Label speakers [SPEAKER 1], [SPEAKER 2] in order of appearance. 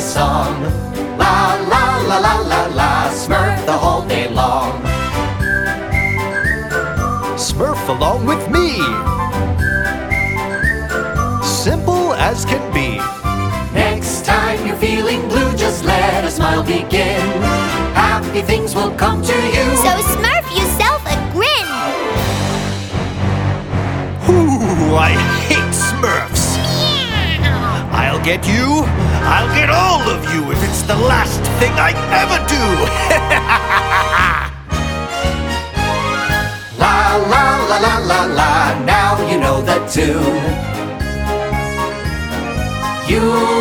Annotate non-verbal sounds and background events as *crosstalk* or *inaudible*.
[SPEAKER 1] song. La la la la la la, Smurf the whole day long.
[SPEAKER 2] Smurf along with me. Simple as can be.
[SPEAKER 1] Next time you're feeling blue, just let a smile begin. Happy things will come to you.
[SPEAKER 3] So smurf yourself a grin.
[SPEAKER 2] Ooh, I hate Smurfs. I'll get you. I'll get thing I ever do. *laughs*
[SPEAKER 1] La la la la la la, now you know the tune. You